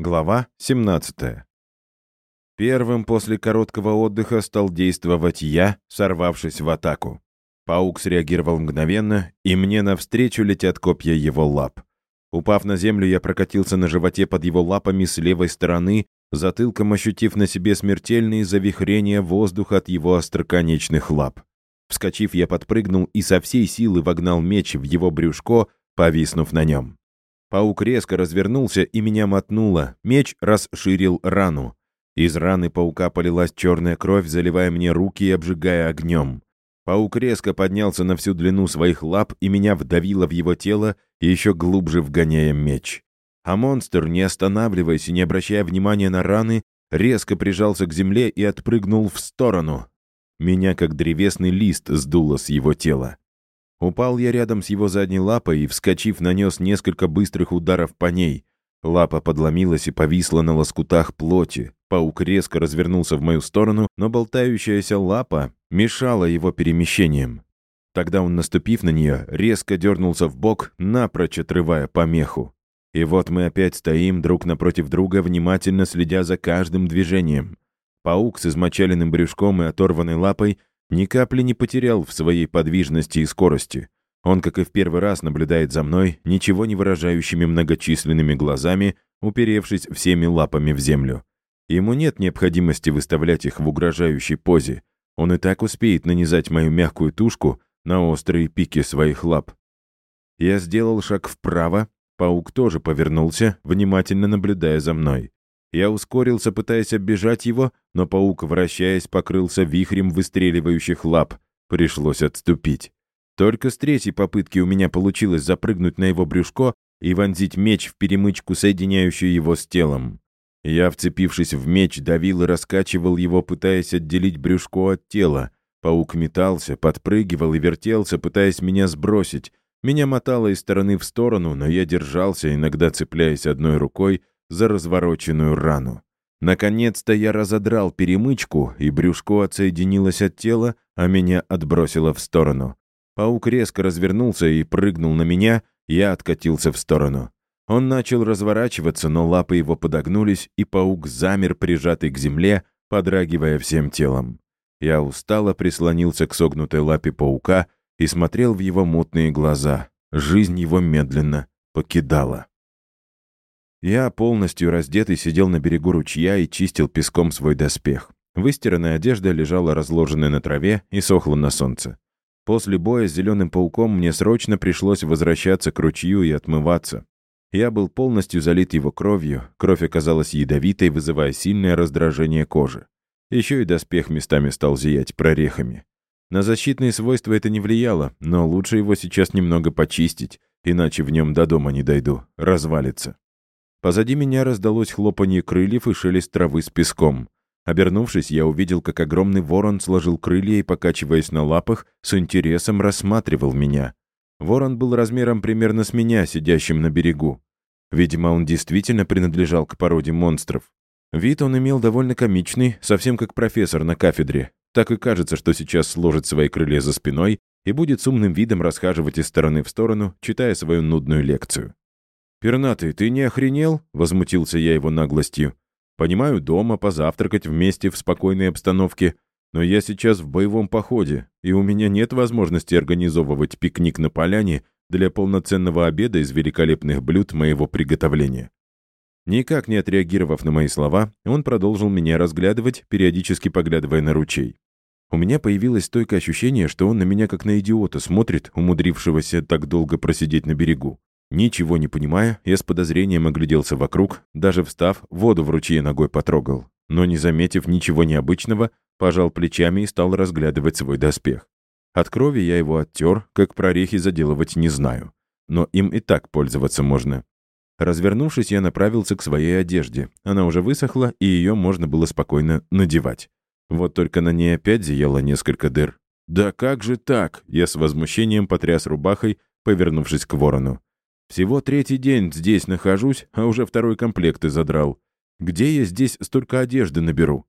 Глава 17. Первым после короткого отдыха стал действовать я, сорвавшись в атаку. Паук среагировал мгновенно, и мне навстречу летят копья его лап. Упав на землю, я прокатился на животе под его лапами с левой стороны, затылком ощутив на себе смертельные завихрения воздуха от его остроконечных лап. Вскочив, я подпрыгнул и со всей силы вогнал меч в его брюшко, повиснув на нем. Паук резко развернулся и меня мотнуло. Меч расширил рану. Из раны паука полилась черная кровь, заливая мне руки и обжигая огнем. Паук резко поднялся на всю длину своих лап и меня вдавило в его тело, еще глубже вгоняя меч. А монстр, не останавливаясь и не обращая внимания на раны, резко прижался к земле и отпрыгнул в сторону. Меня, как древесный лист, сдуло с его тела. Упал я рядом с его задней лапой и, вскочив, нанес несколько быстрых ударов по ней. Лапа подломилась и повисла на лоскутах плоти. Паук резко развернулся в мою сторону, но болтающаяся лапа мешала его перемещениям. Тогда он, наступив на нее, резко дернулся в бок, напрочь отрывая помеху. И вот мы опять стоим друг напротив друга, внимательно следя за каждым движением. Паук с измочаленным брюшком и оторванной лапой ни капли не потерял в своей подвижности и скорости. Он, как и в первый раз, наблюдает за мной, ничего не выражающими многочисленными глазами, уперевшись всеми лапами в землю. Ему нет необходимости выставлять их в угрожающей позе. Он и так успеет нанизать мою мягкую тушку на острые пики своих лап. Я сделал шаг вправо, паук тоже повернулся, внимательно наблюдая за мной. Я ускорился, пытаясь оббежать его, но паук, вращаясь, покрылся вихрем выстреливающих лап. Пришлось отступить. Только с третьей попытки у меня получилось запрыгнуть на его брюшко и вонзить меч в перемычку, соединяющую его с телом. Я, вцепившись в меч, давил и раскачивал его, пытаясь отделить брюшко от тела. Паук метался, подпрыгивал и вертелся, пытаясь меня сбросить. Меня мотало из стороны в сторону, но я держался, иногда цепляясь одной рукой, за развороченную рану. Наконец-то я разодрал перемычку, и брюшко отсоединилось от тела, а меня отбросило в сторону. Паук резко развернулся и прыгнул на меня, я откатился в сторону. Он начал разворачиваться, но лапы его подогнулись, и паук замер, прижатый к земле, подрагивая всем телом. Я устало прислонился к согнутой лапе паука и смотрел в его мутные глаза. Жизнь его медленно покидала. Я, полностью раздетый, сидел на берегу ручья и чистил песком свой доспех. Выстиранная одежда лежала разложенная на траве и сохла на солнце. После боя с зеленым пауком мне срочно пришлось возвращаться к ручью и отмываться. Я был полностью залит его кровью, кровь оказалась ядовитой, вызывая сильное раздражение кожи. Еще и доспех местами стал зиять прорехами. На защитные свойства это не влияло, но лучше его сейчас немного почистить, иначе в нем до дома не дойду, развалится. Позади меня раздалось хлопанье крыльев и шелест травы с песком. Обернувшись, я увидел, как огромный ворон сложил крылья и, покачиваясь на лапах, с интересом рассматривал меня. Ворон был размером примерно с меня, сидящим на берегу. Видимо, он действительно принадлежал к породе монстров. Вид он имел довольно комичный, совсем как профессор на кафедре. Так и кажется, что сейчас сложит свои крылья за спиной и будет с умным видом расхаживать из стороны в сторону, читая свою нудную лекцию. «Пернатый, ты не охренел?» — возмутился я его наглостью. «Понимаю, дома позавтракать вместе в спокойной обстановке, но я сейчас в боевом походе, и у меня нет возможности организовывать пикник на поляне для полноценного обеда из великолепных блюд моего приготовления». Никак не отреагировав на мои слова, он продолжил меня разглядывать, периодически поглядывая на ручей. У меня появилось стойкое ощущение, что он на меня как на идиота смотрит, умудрившегося так долго просидеть на берегу. Ничего не понимая, я с подозрением огляделся вокруг, даже встав, воду в ручье ногой потрогал. Но не заметив ничего необычного, пожал плечами и стал разглядывать свой доспех. От крови я его оттер, как прорехи заделывать не знаю. Но им и так пользоваться можно. Развернувшись, я направился к своей одежде. Она уже высохла, и ее можно было спокойно надевать. Вот только на ней опять зияло несколько дыр. «Да как же так?» Я с возмущением потряс рубахой, повернувшись к ворону. Всего третий день здесь нахожусь, а уже второй комплект и задрал. Где я здесь столько одежды наберу?»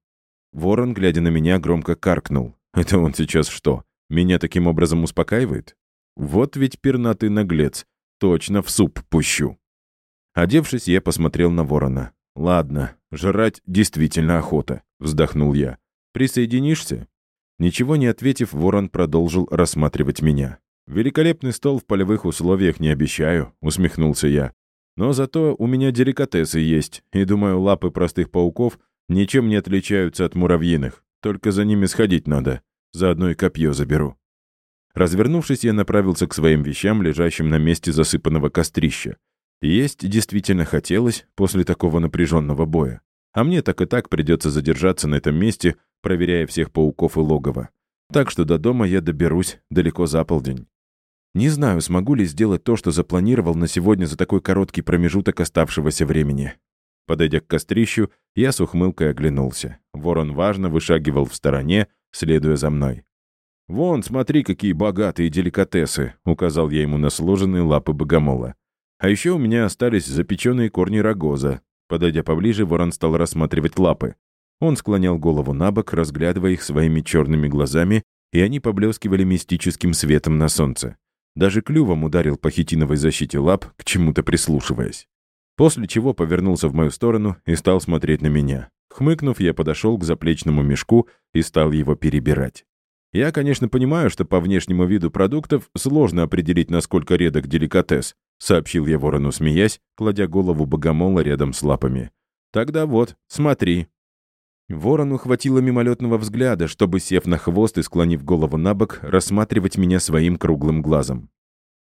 Ворон, глядя на меня, громко каркнул. «Это он сейчас что, меня таким образом успокаивает? Вот ведь пернатый наглец. Точно в суп пущу». Одевшись, я посмотрел на ворона. «Ладно, жрать действительно охота», — вздохнул я. «Присоединишься?» Ничего не ответив, ворон продолжил рассматривать меня. «Великолепный стол в полевых условиях не обещаю», — усмехнулся я. «Но зато у меня деликатесы есть, и, думаю, лапы простых пауков ничем не отличаются от муравьиных. Только за ними сходить надо. Заодно и копье заберу». Развернувшись, я направился к своим вещам, лежащим на месте засыпанного кострища. Есть действительно хотелось после такого напряженного боя. А мне так и так придется задержаться на этом месте, проверяя всех пауков и логово. Так что до дома я доберусь далеко за полдень. Не знаю, смогу ли сделать то, что запланировал на сегодня за такой короткий промежуток оставшегося времени. Подойдя к кострищу, я с ухмылкой оглянулся. Ворон важно вышагивал в стороне, следуя за мной. «Вон, смотри, какие богатые деликатесы!» — указал я ему на сложенные лапы богомола. «А еще у меня остались запеченные корни рогоза». Подойдя поближе, ворон стал рассматривать лапы. Он склонял голову на бок, разглядывая их своими черными глазами, и они поблескивали мистическим светом на солнце. Даже клювом ударил по хитиновой защите лап, к чему-то прислушиваясь. После чего повернулся в мою сторону и стал смотреть на меня. Хмыкнув, я подошел к заплечному мешку и стал его перебирать. Я, конечно, понимаю, что по внешнему виду продуктов сложно определить, насколько редок деликатес, сообщил я ворону, смеясь, кладя голову богомола рядом с лапами. Тогда вот, смотри. Ворону хватило мимолетного взгляда, чтобы, сев на хвост и склонив голову на бок, рассматривать меня своим круглым глазом.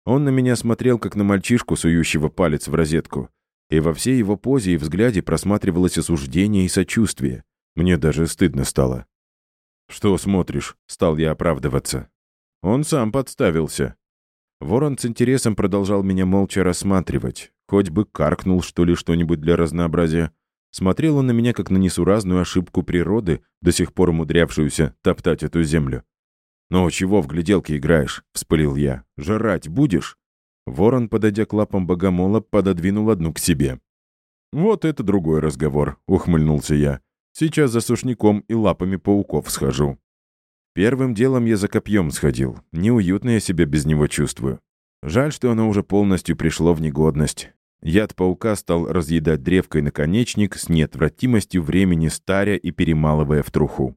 Он на меня смотрел, как на мальчишку, сующего палец в розетку. И во всей его позе и взгляде просматривалось осуждение и сочувствие. Мне даже стыдно стало. «Что смотришь?» — стал я оправдываться. Он сам подставился. Ворон с интересом продолжал меня молча рассматривать. Хоть бы каркнул, что ли, что-нибудь для разнообразия. Смотрел он на меня, как на несуразную ошибку природы, до сих пор умудрявшуюся топтать эту землю. «Ну, чего в гляделке играешь?» — вспылил я. «Жрать будешь?» Ворон, подойдя к лапам богомола, пододвинул одну к себе. «Вот это другой разговор», — ухмыльнулся я. Сейчас за сушняком и лапами пауков схожу. Первым делом я за копьем сходил. Неуютно я себя без него чувствую. Жаль, что оно уже полностью пришло в негодность. Яд паука стал разъедать древкой наконечник с неотвратимостью времени старя и перемалывая в труху.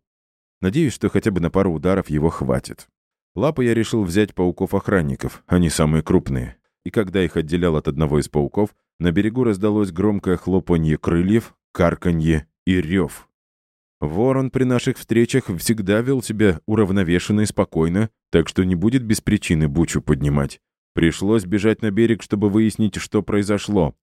Надеюсь, что хотя бы на пару ударов его хватит. Лапы я решил взять пауков-охранников, они самые крупные. И когда их отделял от одного из пауков, на берегу раздалось громкое хлопанье крыльев, карканье и рев. Ворон при наших встречах всегда вел себя уравновешенно и спокойно, так что не будет без причины бучу поднимать. Пришлось бежать на берег, чтобы выяснить, что произошло.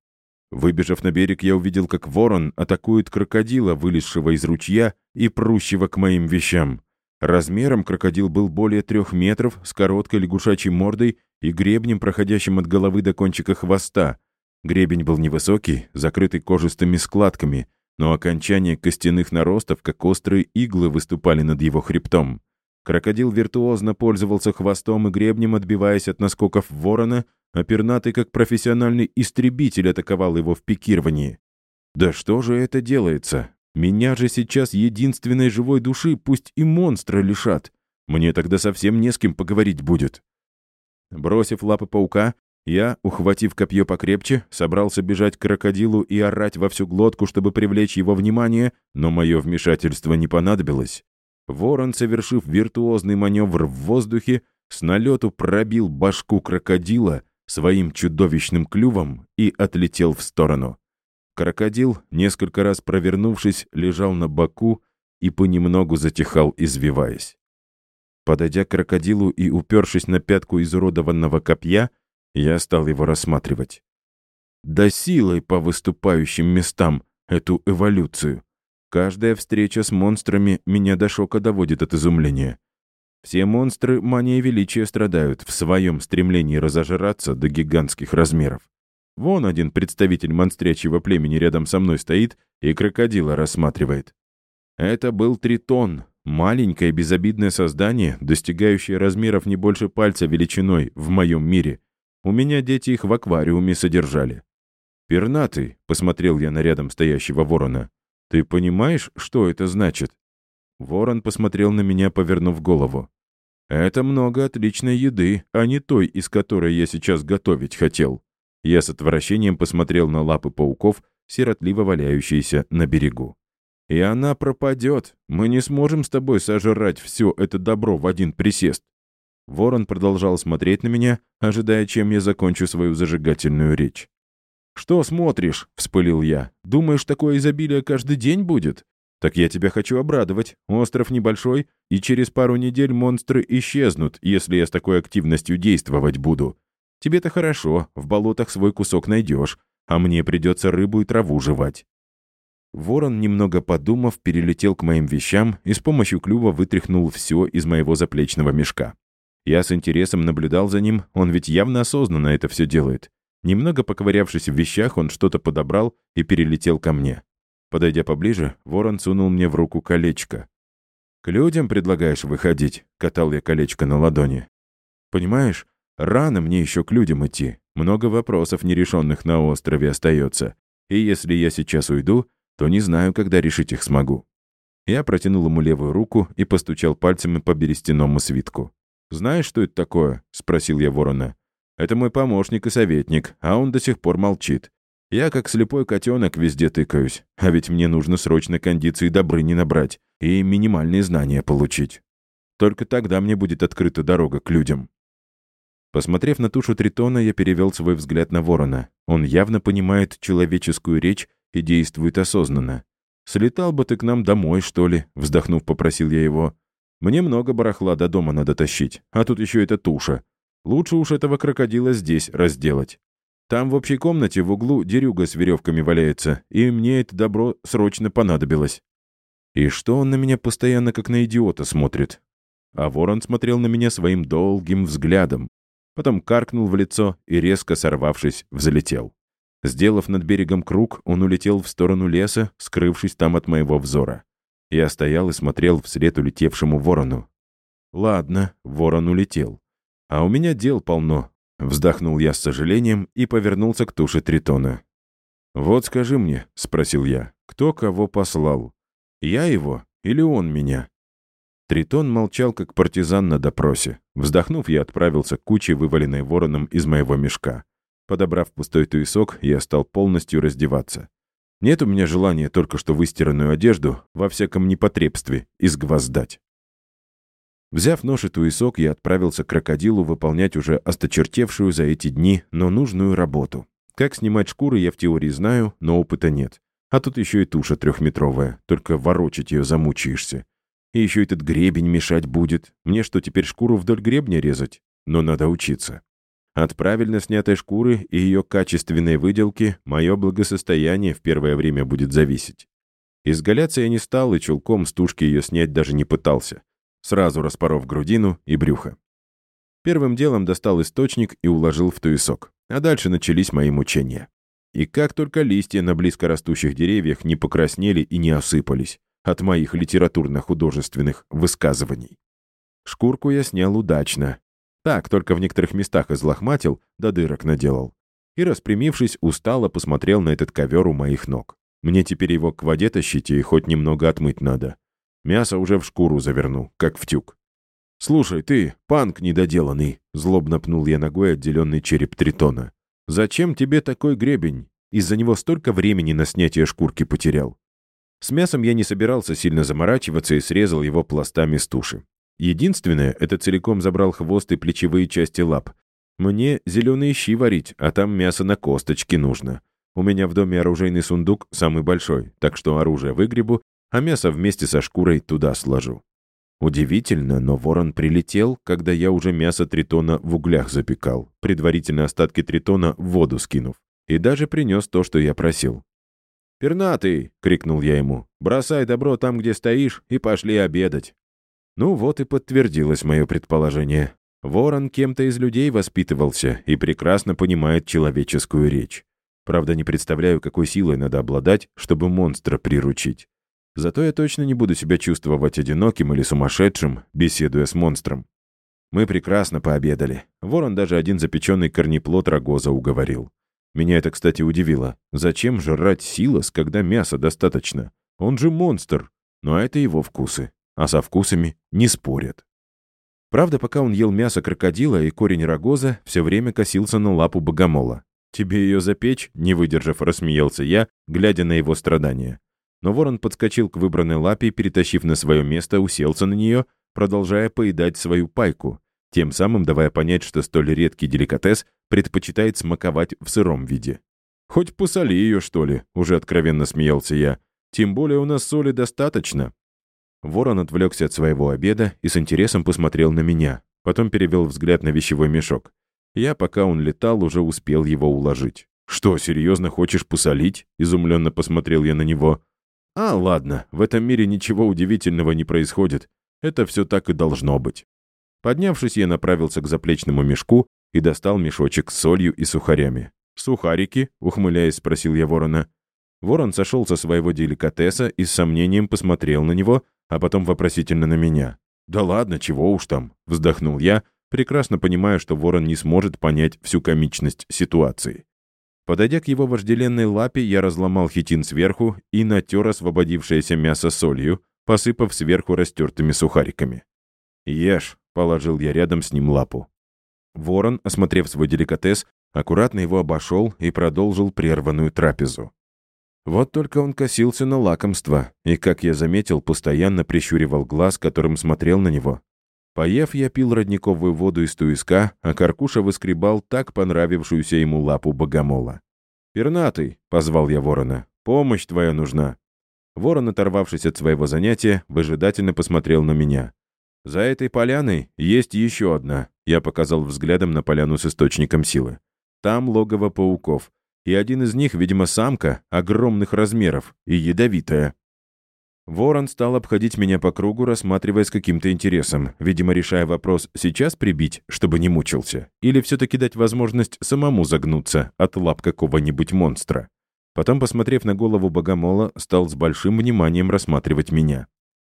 Выбежав на берег, я увидел, как ворон атакует крокодила, вылезшего из ручья и прущего к моим вещам. Размером крокодил был более трех метров, с короткой лягушачьей мордой и гребнем, проходящим от головы до кончика хвоста. Гребень был невысокий, закрытый кожистыми складками — но окончания костяных наростов, как острые иглы, выступали над его хребтом. Крокодил виртуозно пользовался хвостом и гребнем, отбиваясь от наскоков ворона, а пернатый, как профессиональный истребитель, атаковал его в пикировании. «Да что же это делается? Меня же сейчас единственной живой души, пусть и монстра лишат. Мне тогда совсем не с кем поговорить будет». Бросив лапы паука, я, ухватив копье покрепче, собрался бежать к крокодилу и орать во всю глотку, чтобы привлечь его внимание, но мое вмешательство не понадобилось. Ворон, совершив виртуозный маневр в воздухе, с налету пробил башку крокодила своим чудовищным клювом и отлетел в сторону. Крокодил, несколько раз провернувшись, лежал на боку и понемногу затихал, извиваясь. Подойдя к крокодилу и упершись на пятку изуродованного копья, я стал его рассматривать. Да силой по выступающим местам эту эволюцию. Каждая встреча с монстрами меня до шока доводит от изумления. Все монстры манией величия страдают в своем стремлении разожраться до гигантских размеров. Вон один представитель монстрячьего племени рядом со мной стоит и крокодила рассматривает. Это был тритон, маленькое безобидное создание, достигающее размеров не больше пальца величиной в моем мире — у меня дети их в аквариуме содержали. «Пернатый», — посмотрел я на рядом стоящего ворона, — «ты понимаешь, что это значит?» Ворон посмотрел на меня, повернув голову. «Это много отличной еды, а не той, из которой я сейчас готовить хотел». Я с отвращением посмотрел на лапы пауков сиротливо валяющейся на берегу. «И она пропадет. Мы не сможем с тобой сожрать все это добро в один присест». Ворон продолжал смотреть на меня, ожидая, чем я закончу свою зажигательную речь. «Что смотришь?» — вспылил я. «Думаешь, такое изобилие каждый день будет? Так я тебя хочу обрадовать. Остров небольшой, и через пару недель монстры исчезнут, если я с такой активностью действовать буду. Тебе-то хорошо, в болотах свой кусок найдешь, а мне придется рыбу и траву жевать». Ворон, немного подумав, перелетел к моим вещам и с помощью клюва вытряхнул все из моего заплечного мешка. Я с интересом наблюдал за ним, он ведь явно осознанно это все делает. Немного поковырявшись в вещах, он что-то подобрал и перелетел ко мне. Подойдя поближе, ворон сунул мне в руку колечко. «К людям предлагаешь выходить?» — катал я колечко на ладони. «Понимаешь, рано мне еще к людям идти. Много вопросов нерешенных на острове остается. И если я сейчас уйду, то не знаю, когда решить их смогу». Я протянул ему левую руку и постучал пальцами по берестяному свитку. «Знаешь, что это такое?» — спросил я ворона. «Это мой помощник и советник, а он до сих пор молчит. Я, как слепой котенок, везде тыкаюсь, а ведь мне нужно срочно кондиции добры не набрать и минимальные знания получить. Только тогда мне будет открыта дорога к людям». Посмотрев на тушу тритона, я перевел свой взгляд на ворона. Он явно понимает человеческую речь и действует осознанно. «Слетал бы ты к нам домой, что ли?» — вздохнув, попросил я его. Мне много барахла до дома надо тащить, а тут еще эта туша. Лучше уж этого крокодила здесь разделать. Там в общей комнате в углу дерюга с веревками валяется, и мне это добро срочно понадобилось. И что он на меня постоянно как на идиота смотрит? А ворон смотрел на меня своим долгим взглядом. Потом каркнул в лицо и, резко сорвавшись, взлетел. Сделав над берегом круг, он улетел в сторону леса, скрывшись там от моего взора. Я стоял и смотрел вслед улетевшему ворону. «Ладно, ворон улетел. А у меня дел полно», — вздохнул я с сожалением и повернулся к туше тритона. «Вот скажи мне», — спросил я, — «кто кого послал? Я его или он меня?» Тритон молчал, как партизан на допросе. Вздохнув, я отправился к куче, вываленной вороном из моего мешка. Подобрав пустой туесок, я стал полностью раздеваться. Нет у меня желания только что выстиранную одежду во всяком непотребстве изгвоздать. Взяв нож и туесок, я отправился к крокодилу выполнять уже осточертевшую за эти дни, но нужную работу. Как снимать шкуры, я в теории знаю, но опыта нет. А тут еще и туша трехметровая, только ворочать ее замучаешься. И еще этот гребень мешать будет. Мне что, теперь шкуру вдоль гребня резать? Но надо учиться. От правильно снятой шкуры и ее качественной выделки мое благосостояние в первое время будет зависеть. Изгаляться я не стал и чулком с тушки ее снять даже не пытался, сразу распоров грудину и брюхо. Первым делом достал источник и уложил в туесок, а дальше начались мои мучения. И как только листья на близкорастущих деревьях не покраснели и не осыпались от моих литературно-художественных высказываний. Шкурку я снял удачно, так, только в некоторых местах излохматил, да дырок наделал. И, распрямившись, устало посмотрел на этот ковер у моих ног. Мне теперь его к воде тащить и хоть немного отмыть надо. Мясо уже в шкуру заверну, как в тюк. «Слушай, ты, панк недоделанный!» — злобно пнул я ногой отделенный череп тритона. «Зачем тебе такой гребень? Из-за него столько времени на снятие шкурки потерял». С мясом я не собирался сильно заморачиваться и срезал его пластами с туши. Единственное, это целиком забрал хвост и плечевые части лап. Мне зеленые щи варить, а там мясо на косточке нужно. У меня в доме оружейный сундук самый большой, так что оружие выгребу, а мясо вместе со шкурой туда сложу. Удивительно, но ворон прилетел, когда я уже мясо тритона в углях запекал, предварительно остатки тритона в воду скинув, и даже принес то, что я просил. «Пернатый!» — крикнул я ему. «Бросай добро там, где стоишь, и пошли обедать». Ну вот и подтвердилось мое предположение. Ворон кем-то из людей воспитывался и прекрасно понимает человеческую речь. Правда, не представляю, какой силой надо обладать, чтобы монстра приручить. Зато я точно не буду себя чувствовать одиноким или сумасшедшим, беседуя с монстром. Мы прекрасно пообедали. Ворон даже один запеченный корнеплод рогоза уговорил. Меня это, кстати, удивило. Зачем жрать силос, когда мяса достаточно? Он же монстр. Но это его вкусы а со вкусами не спорят. Правда, пока он ел мясо крокодила и корень рогоза, все время косился на лапу богомола. «Тебе ее запечь?» — не выдержав, рассмеялся я, глядя на его страдания. Но ворон подскочил к выбранной лапе перетащив на свое место, уселся на нее, продолжая поедать свою пайку, тем самым давая понять, что столь редкий деликатес предпочитает смаковать в сыром виде. «Хоть посоли ее, что ли?» — уже откровенно смеялся я. «Тем более у нас соли достаточно». Ворон отвлекся от своего обеда и с интересом посмотрел на меня. Потом перевел взгляд на вещевой мешок. Я, пока он летал, уже успел его уложить. «Что, серьезно хочешь посолить?» — изумленно посмотрел я на него. «А, ладно, в этом мире ничего удивительного не происходит. Это все так и должно быть». Поднявшись, я направился к заплечному мешку и достал мешочек с солью и сухарями. «Сухарики?» — ухмыляясь, спросил я ворона. Ворон сошел со своего деликатеса и с сомнением посмотрел на него, а потом вопросительно на меня. «Да ладно, чего уж там», — вздохнул я, прекрасно понимая, что ворон не сможет понять всю комичность ситуации. Подойдя к его вожделенной лапе, я разломал хитин сверху и натер освободившееся мясо солью, посыпав сверху растертыми сухариками. «Ешь», — положил я рядом с ним лапу. Ворон, осмотрев свой деликатес, аккуратно его обошел и продолжил прерванную трапезу. Вот только он косился на лакомство и, как я заметил, постоянно прищуривал глаз, которым смотрел на него. Поев, я пил родниковую воду из туиска, а Каркуша выскребал так понравившуюся ему лапу богомола. «Пернатый», — позвал я ворона, — «помощь твоя нужна». Ворон, оторвавшись от своего занятия, выжидательно посмотрел на меня. «За этой поляной есть еще одна», — я показал взглядом на поляну с источником силы. «Там логово пауков и один из них, видимо, самка, огромных размеров и ядовитая. Ворон стал обходить меня по кругу, рассматривая с каким-то интересом, видимо, решая вопрос сейчас прибить, чтобы не мучился, или все-таки дать возможность самому загнуться от лап какого-нибудь монстра. Потом, посмотрев на голову богомола, стал с большим вниманием рассматривать меня.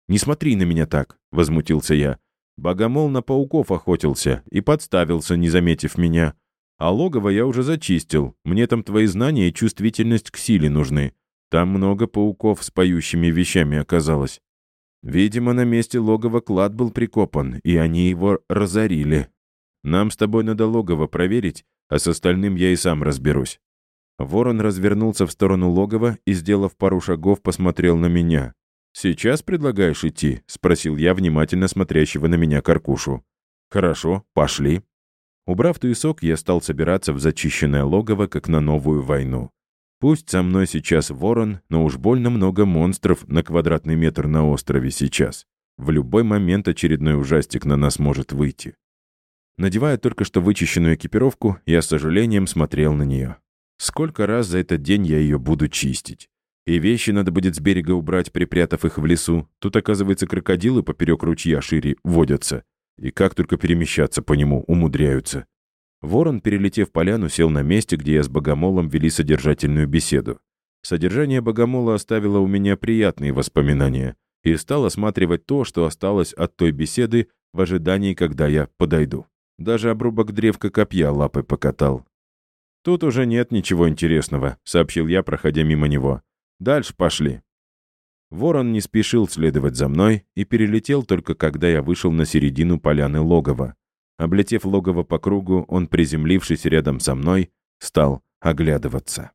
«Не смотри на меня так», — возмутился я. Богомол на пауков охотился и подставился, не заметив меня. А логово я уже зачистил. Мне там твои знания и чувствительность к силе нужны. Там много пауков с поющими вещами оказалось. Видимо, на месте логова клад был прикопан, и они его разорили. Нам с тобой надо логово проверить, а с остальным я и сам разберусь». Ворон развернулся в сторону логова и, сделав пару шагов, посмотрел на меня. «Сейчас предлагаешь идти?» — спросил я внимательно смотрящего на меня Каркушу. «Хорошо, пошли». Убрав туесок, я стал собираться в зачищенное логово, как на новую войну. Пусть со мной сейчас ворон, но уж больно много монстров на квадратный метр на острове сейчас. В любой момент очередной ужастик на нас может выйти. Надевая только что вычищенную экипировку, я с сожалением смотрел на нее. Сколько раз за этот день я ее буду чистить? И вещи надо будет с берега убрать, припрятав их в лесу. Тут, оказывается, крокодилы поперек ручья шире водятся. И как только перемещаться по нему умудряются. Ворон, перелетев поляну, сел на месте, где я с Богомолом вели содержательную беседу. Содержание Богомола оставило у меня приятные воспоминания и стал осматривать то, что осталось от той беседы в ожидании, когда я подойду. Даже обрубок древка копья лапой покатал. «Тут уже нет ничего интересного», — сообщил я, проходя мимо него. «Дальше пошли». Ворон не спешил следовать за мной и перелетел только когда я вышел на середину поляны логова. Облетев логово по кругу, он, приземлившись рядом со мной, стал оглядываться.